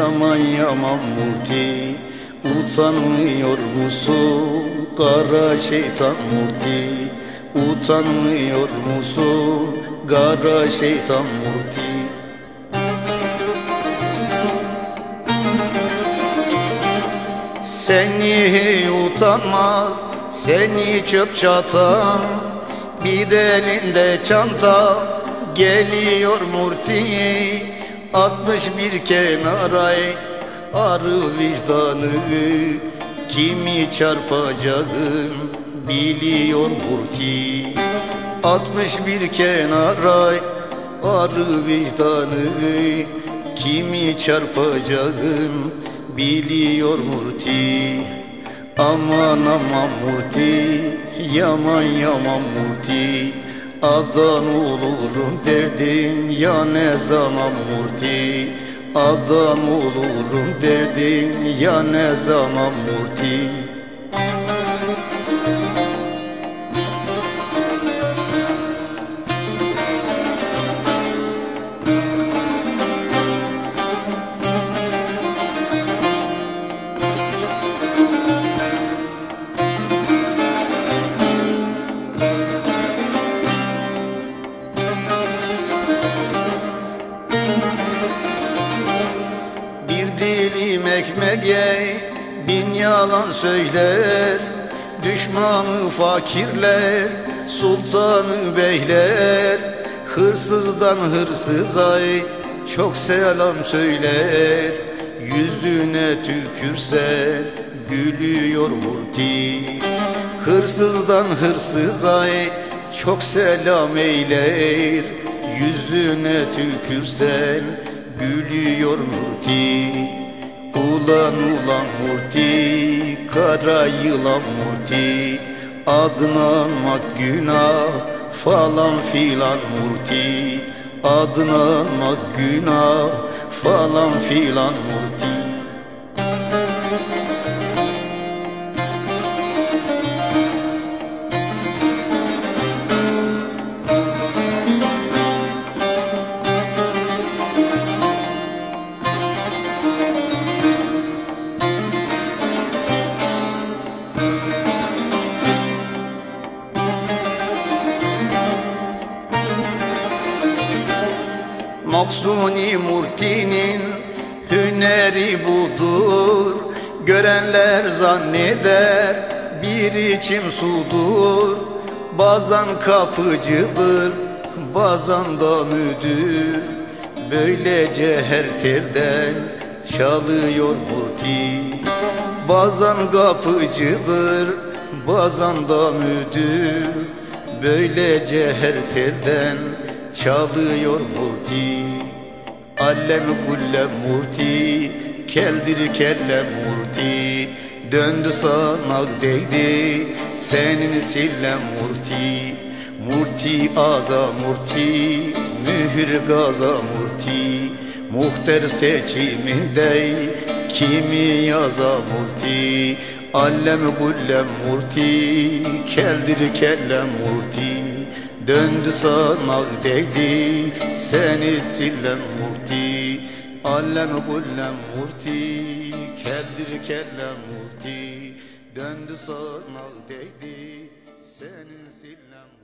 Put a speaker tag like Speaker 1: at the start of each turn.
Speaker 1: Yaman yaman murti. Utanmıyor musun kara şeytan murti? Utanmıyor musun kara şeytan murti? Seni utanmaz seni çöp çatan. Bir elinde çanta geliyor murti Atmış bir kenara arı vicdanı. Kimi çarpacağın biliyor murti Atmış bir kenara arı vicdanı. Kimi çarpacağın biliyor murti Aman aman murti Yaman yaman murti Adan olurum derdin ya ne zaman murti? Adam olurum derdin ya ne zaman murti dilim ekmeğe bin yalan söyler Düşmanı fakirler, sultanı beyler. Hırsızdan hırsıza çok selam söyler. Yüzüne tükürsen gülüyor murti. Hırsızdan hırsıza çok selam eyler. Yüzüne tükürsen gülüyor murti Ulan ulan murti Kara yılan murti. Adını anmak günah Falan filan murti. Adını anmak günah Falan filan murti Maksuni Murti'nin hüneri budur. Görenler zanneder bir içim sudur. Bazen kapıcıdır bazen da müdür. Böylece her telden çalıyor Murti. Bazen kapıcıdır bazen da müdür. Böylece her telden çalıyor murti Allem kulle murti Keldir kelle murti. Döndü sana değdi Senin sille murti. Murti aza murti Mühür gaza murti. Muhter seçiminde Kimi yaza murti? Allem kulle murti Keldir kelle murti Döndü sana değdi seni sillem murti. Allem kullem murti Keldir kellem murti. Döndü sana değdi senin sillem